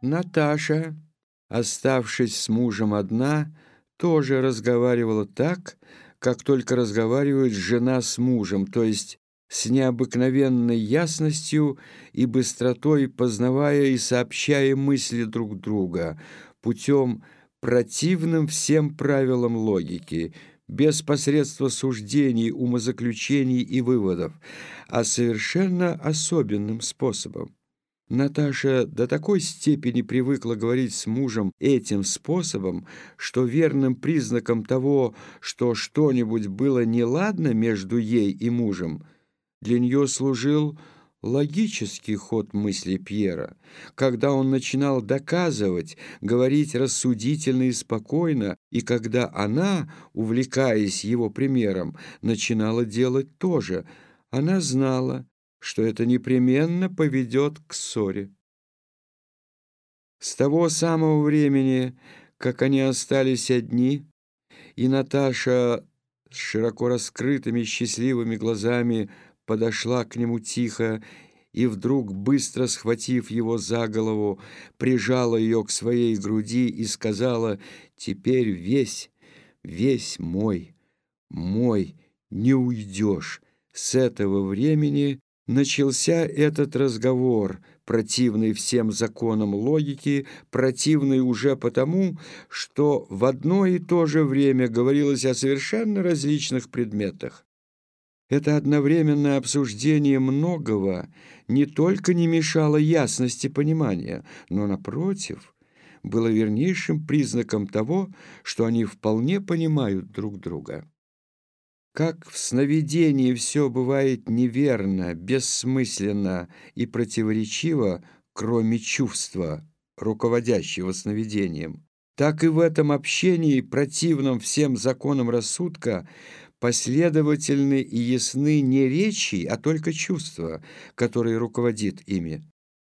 Наташа, оставшись с мужем одна, тоже разговаривала так, как только разговаривает жена с мужем, то есть с необыкновенной ясностью и быстротой познавая и сообщая мысли друг друга путем противным всем правилам логики, без посредства суждений, умозаключений и выводов, а совершенно особенным способом. Наташа до такой степени привыкла говорить с мужем этим способом, что верным признаком того, что что-нибудь было неладно между ей и мужем, для нее служил логический ход мысли Пьера, когда он начинал доказывать, говорить рассудительно и спокойно, и когда она, увлекаясь его примером, начинала делать то же, она знала, что это непременно поведет к ссоре. С того самого времени, как они остались одни, и Наташа с широко раскрытыми счастливыми глазами подошла к нему тихо и вдруг, быстро схватив его за голову, прижала ее к своей груди и сказала «Теперь весь, весь мой, мой, не уйдешь». С этого времени начался этот разговор, противный всем законам логики, противный уже потому, что в одно и то же время говорилось о совершенно различных предметах. Это одновременное обсуждение многого не только не мешало ясности понимания, но, напротив, было вернейшим признаком того, что они вполне понимают друг друга. Как в сновидении все бывает неверно, бессмысленно и противоречиво, кроме чувства, руководящего сновидением, так и в этом общении, противном всем законам рассудка, последовательны и ясны не речи, а только чувства, которые руководит ими.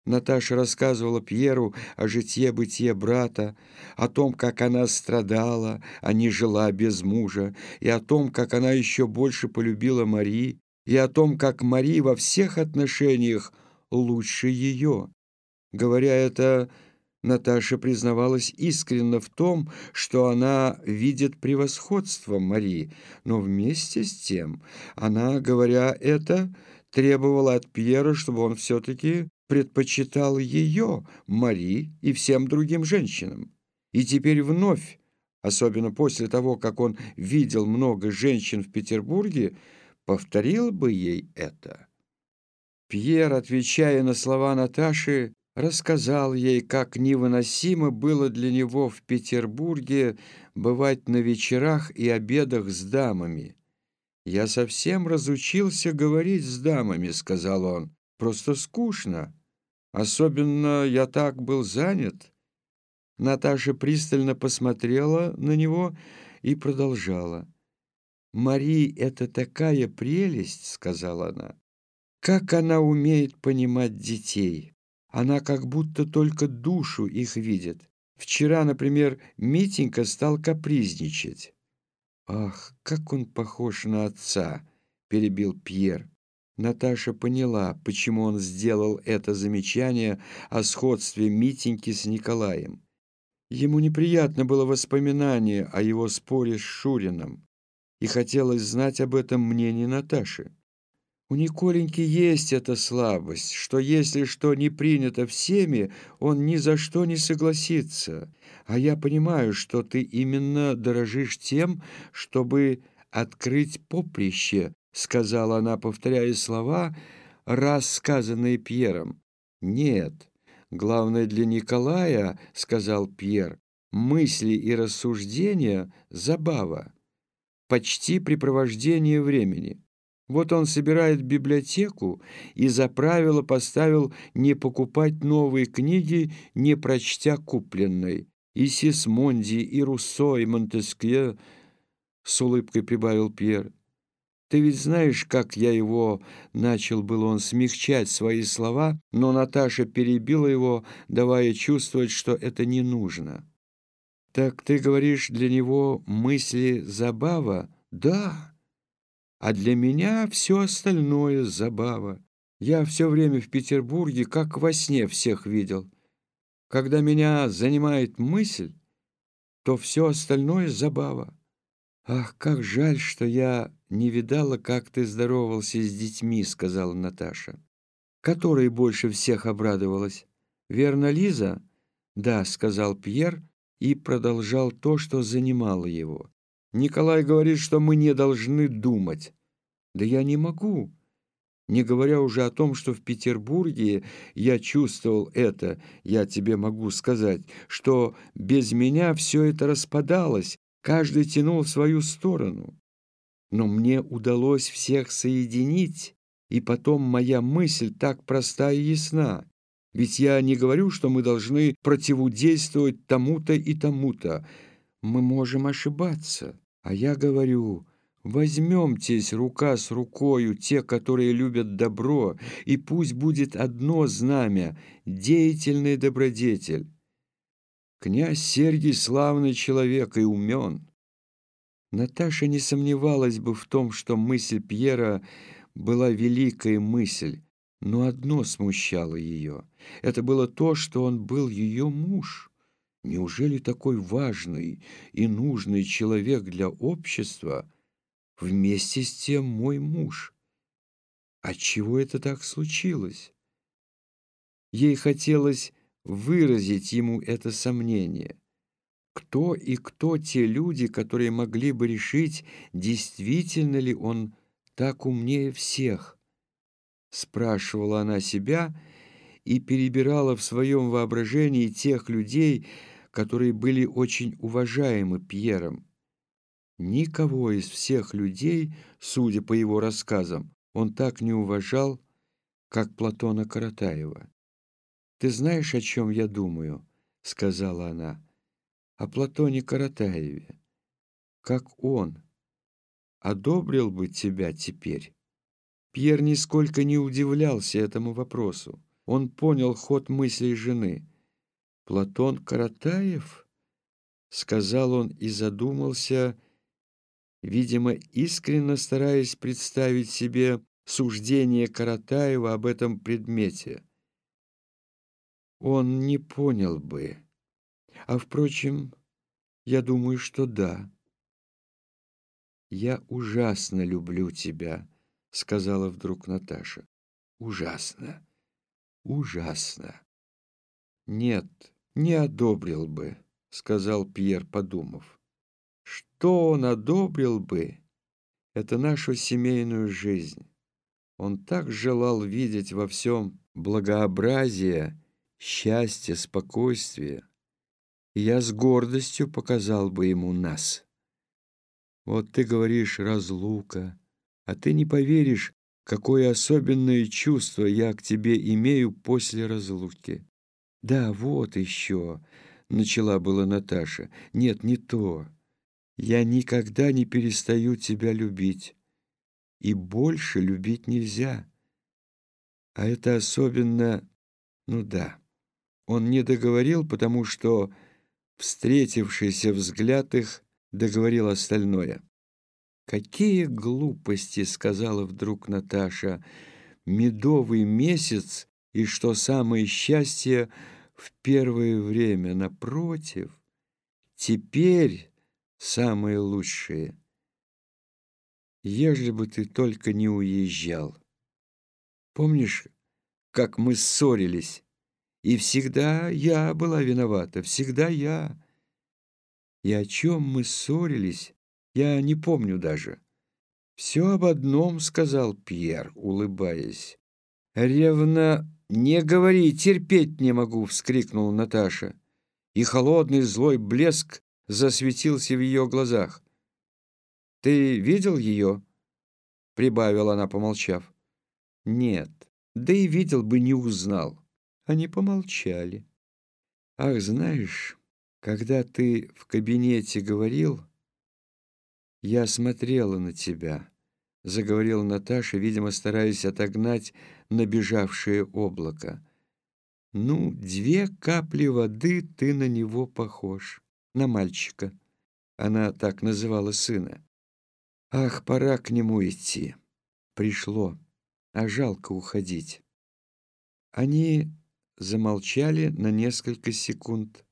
Наташа рассказывала Пьеру о житье-бытие брата, о том, как она страдала, а не жила без мужа, и о том, как она еще больше полюбила Мари, и о том, как Мари во всех отношениях лучше ее. Говоря это, Наташа признавалась искренне в том, что она видит превосходство Мари, но вместе с тем она, говоря это, требовала от Пьера, чтобы он все-таки предпочитал ее, Мари и всем другим женщинам. И теперь вновь, особенно после того, как он видел много женщин в Петербурге, повторил бы ей это. Пьер, отвечая на слова Наташи, рассказал ей, как невыносимо было для него в Петербурге бывать на вечерах и обедах с дамами. «Я совсем разучился говорить с дамами», — сказал он. «Просто скучно. Особенно я так был занят». Наташа пристально посмотрела на него и продолжала. «Мари — это такая прелесть», — сказала она. «Как она умеет понимать детей!» Она как будто только душу их видит. Вчера, например, Митенька стал капризничать. «Ах, как он похож на отца!» — перебил Пьер. Наташа поняла, почему он сделал это замечание о сходстве Митеньки с Николаем. Ему неприятно было воспоминание о его споре с Шурином, и хотелось знать об этом мнение Наташи. У Николеньки есть эта слабость, что если что не принято всеми, он ни за что не согласится. А я понимаю, что ты именно дорожишь тем, чтобы открыть поприще, сказала она, повторяя слова, раз сказанные Пьером. Нет, главное для Николая, сказал Пьер, мысли и рассуждения — забава, почти препровождение времени. Вот он собирает библиотеку и за правило поставил не покупать новые книги, не прочтя купленной. И Сисмонди, и Руссо, и Монтескье, с улыбкой прибавил Пьер. Ты ведь знаешь, как я его... Начал был он смягчать свои слова, но Наташа перебила его, давая чувствовать, что это не нужно. «Так ты говоришь, для него мысли забава?» «Да» а для меня все остальное забава. Я все время в Петербурге, как во сне всех видел. Когда меня занимает мысль, то все остальное — забава. «Ах, как жаль, что я не видала, как ты здоровался с детьми», — сказала Наташа. «Которой больше всех обрадовалась? Верно, Лиза?» «Да», — сказал Пьер и продолжал то, что занимало его. «Николай говорит, что мы не должны думать». «Да я не могу», не говоря уже о том, что в Петербурге я чувствовал это, я тебе могу сказать, что без меня все это распадалось, каждый тянул в свою сторону. Но мне удалось всех соединить, и потом моя мысль так проста и ясна. Ведь я не говорю, что мы должны противодействовать тому-то и тому-то. Мы можем ошибаться. А я говорю, Возьмемтесь рука с рукою, те, которые любят добро, и пусть будет одно знамя — деятельный добродетель. Князь Сергий славный человек и умен. Наташа не сомневалась бы в том, что мысль Пьера была великая мысль, но одно смущало ее. Это было то, что он был ее муж. Неужели такой важный и нужный человек для общества — вместе с тем мой муж. Отчего это так случилось? Ей хотелось выразить ему это сомнение. Кто и кто те люди, которые могли бы решить, действительно ли он так умнее всех? Спрашивала она себя и перебирала в своем воображении тех людей, которые были очень уважаемы Пьером. Никого из всех людей, судя по его рассказам, он так не уважал, как Платона Каратаева. «Ты знаешь, о чем я думаю?» — сказала она. «О Платоне Каратаеве. Как он одобрил бы тебя теперь?» Пьер нисколько не удивлялся этому вопросу. Он понял ход мыслей жены. «Платон Каратаев?» — сказал он и задумался, видимо, искренне стараясь представить себе суждение Каратаева об этом предмете. Он не понял бы. А, впрочем, я думаю, что да. «Я ужасно люблю тебя», — сказала вдруг Наташа. «Ужасно, ужасно». «Нет, не одобрил бы», — сказал Пьер, подумав. Что он одобрил бы, это нашу семейную жизнь. Он так желал видеть во всем благообразие, счастье, спокойствие. Я с гордостью показал бы ему нас. Вот ты говоришь «разлука», а ты не поверишь, какое особенное чувство я к тебе имею после разлуки. Да, вот еще, — начала была Наташа. Нет, не то. Я никогда не перестаю тебя любить. И больше любить нельзя. А это особенно... Ну да. Он не договорил, потому что встретившийся взгляд их договорил остальное. «Какие глупости!» — сказала вдруг Наташа. «Медовый месяц, и что самое счастье в первое время напротив. Теперь самые лучшие. Ежели бы ты только не уезжал. Помнишь, как мы ссорились? И всегда я была виновата, всегда я. И о чем мы ссорились, я не помню даже. «Все об одном», — сказал Пьер, улыбаясь. «Ревно не говори, терпеть не могу», — вскрикнула Наташа. И холодный злой блеск засветился в ее глазах. «Ты видел ее?» — прибавила она, помолчав. «Нет, да и видел бы, не узнал». Они помолчали. «Ах, знаешь, когда ты в кабинете говорил, я смотрела на тебя», — заговорила Наташа, видимо, стараясь отогнать набежавшее облако. «Ну, две капли воды ты на него похож» на мальчика. Она так называла сына. Ах, пора к нему идти. Пришло, а жалко уходить. Они замолчали на несколько секунд.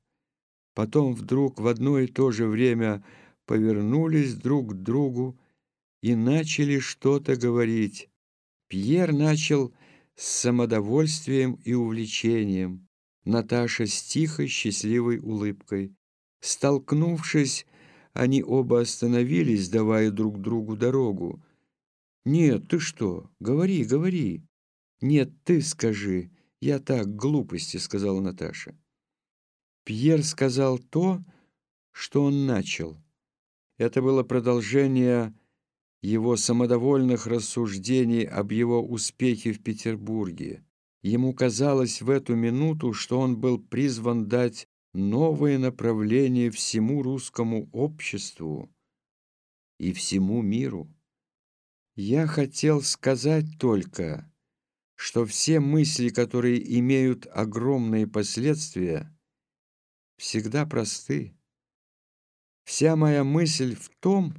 Потом вдруг в одно и то же время повернулись друг к другу и начали что-то говорить. Пьер начал с самодовольствием и увлечением, Наташа с тихой, счастливой улыбкой. Столкнувшись, они оба остановились, давая друг другу дорогу. «Нет, ты что? Говори, говори!» «Нет, ты скажи. Я так, глупости», — сказала Наташа. Пьер сказал то, что он начал. Это было продолжение его самодовольных рассуждений об его успехе в Петербурге. Ему казалось в эту минуту, что он был призван дать новое направление всему русскому обществу и всему миру. Я хотел сказать только, что все мысли, которые имеют огромные последствия, всегда просты. Вся моя мысль в том,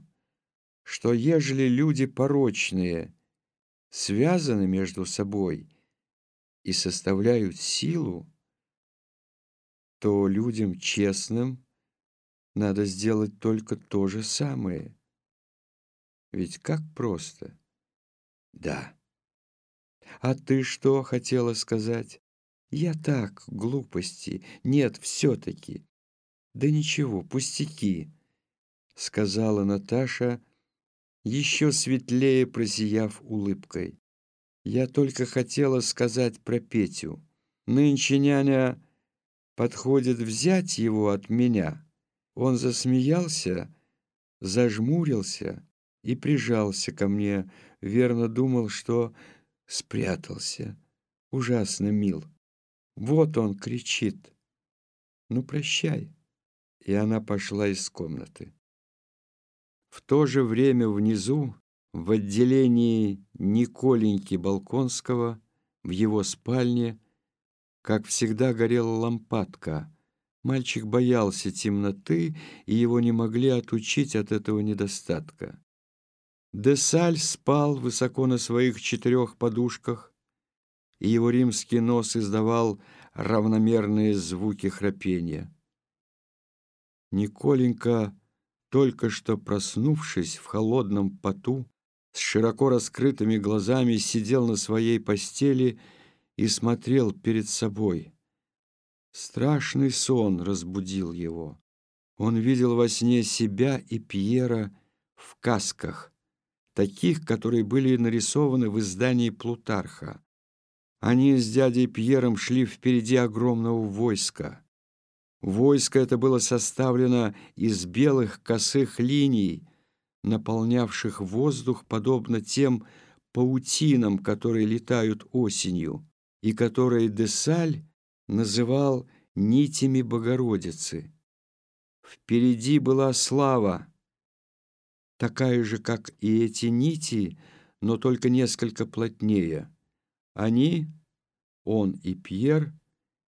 что ежели люди порочные связаны между собой и составляют силу, то людям честным надо сделать только то же самое. Ведь как просто? Да. А ты что хотела сказать? Я так, глупости. Нет, все-таки. Да ничего, пустяки, сказала Наташа, еще светлее просияв улыбкой. Я только хотела сказать про Петю. Нынче няня подходит взять его от меня. Он засмеялся, зажмурился и прижался ко мне, верно думал, что спрятался. Ужасно мил. Вот он кричит. «Ну, прощай!» И она пошла из комнаты. В то же время внизу, в отделении Николеньки Балконского, в его спальне, как всегда, горела лампадка. Мальчик боялся темноты, и его не могли отучить от этого недостатка. Десаль спал высоко на своих четырех подушках, и его римский нос издавал равномерные звуки храпения. Николенька только что проснувшись в холодном поту, с широко раскрытыми глазами сидел на своей постели и смотрел перед собой. Страшный сон разбудил его. Он видел во сне себя и Пьера в касках, таких, которые были нарисованы в издании Плутарха. Они с дядей Пьером шли впереди огромного войска. Войско это было составлено из белых косых линий, наполнявших воздух подобно тем паутинам, которые летают осенью, и которые Десаль называл нитями Богородицы. Впереди была слава, такая же, как и эти нити, но только несколько плотнее. Они, он и Пьер,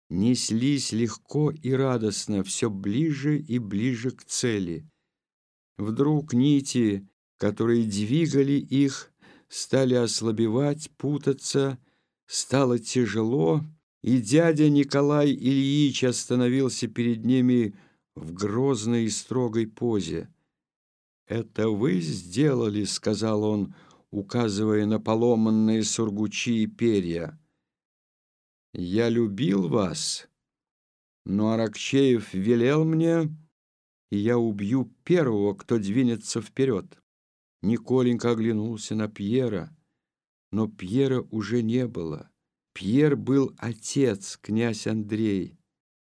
неслись легко и радостно все ближе и ближе к цели. Вдруг нити, которые двигали их, стали ослабевать, путаться, стало тяжело, и дядя Николай Ильич остановился перед ними в грозной и строгой позе. «Это вы сделали», — сказал он, указывая на поломанные сургучи и перья. Я любил вас, но Аракчеев велел мне, и я убью первого, кто двинется вперед. Николенька оглянулся на Пьера, но Пьера уже не было. Пьер был отец, князь Андрей,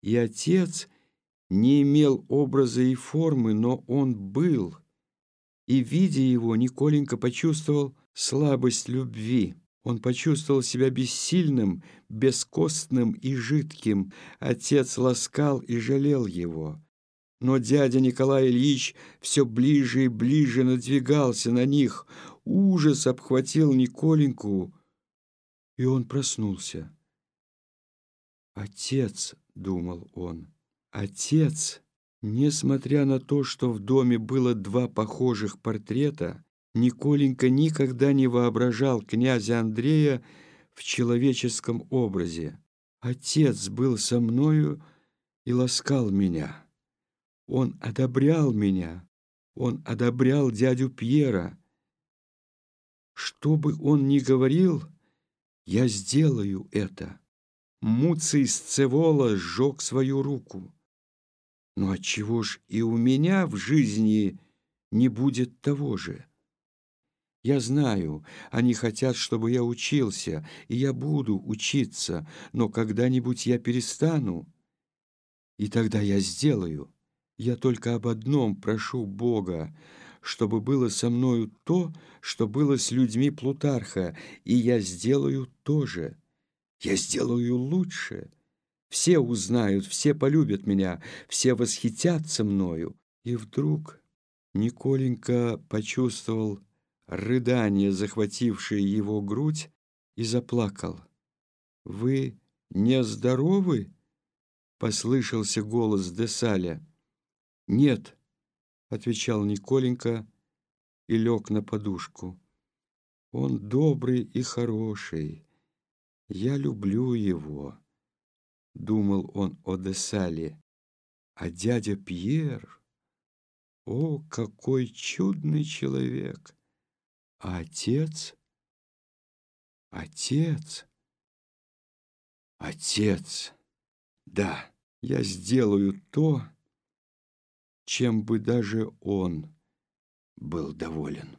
и отец не имел образа и формы, но он был. И, видя его, Николенька почувствовал слабость любви. Он почувствовал себя бессильным, бескостным и жидким. Отец ласкал и жалел его. Но дядя Николай Ильич все ближе и ближе надвигался на них. Ужас обхватил Николеньку, и он проснулся. «Отец», — думал он, — «отец». Несмотря на то, что в доме было два похожих портрета, Николенька никогда не воображал князя Андрея в человеческом образе. Отец был со мною и ласкал меня. Он одобрял меня, он одобрял дядю Пьера. Что бы он ни говорил, я сделаю это. Муций Сцевола сжег свою руку. Но отчего ж и у меня в жизни не будет того же? Я знаю, они хотят, чтобы я учился, и я буду учиться, но когда-нибудь я перестану, и тогда я сделаю. Я только об одном прошу Бога, чтобы было со мною то, что было с людьми Плутарха, и я сделаю то же. Я сделаю лучше. Все узнают, все полюбят меня, все восхитятся мною. И вдруг Николенька почувствовал рыдание, захватившее его грудь, и заплакал. «Вы нездоровы?» — послышался голос Десаля. «Нет», — отвечал Николенька и лег на подушку. «Он добрый и хороший. Я люблю его», — думал он о Десале. «А дядя Пьер, о, какой чудный человек! А отец? Отец? Отец! Да, я сделаю то, чем бы даже он был доволен.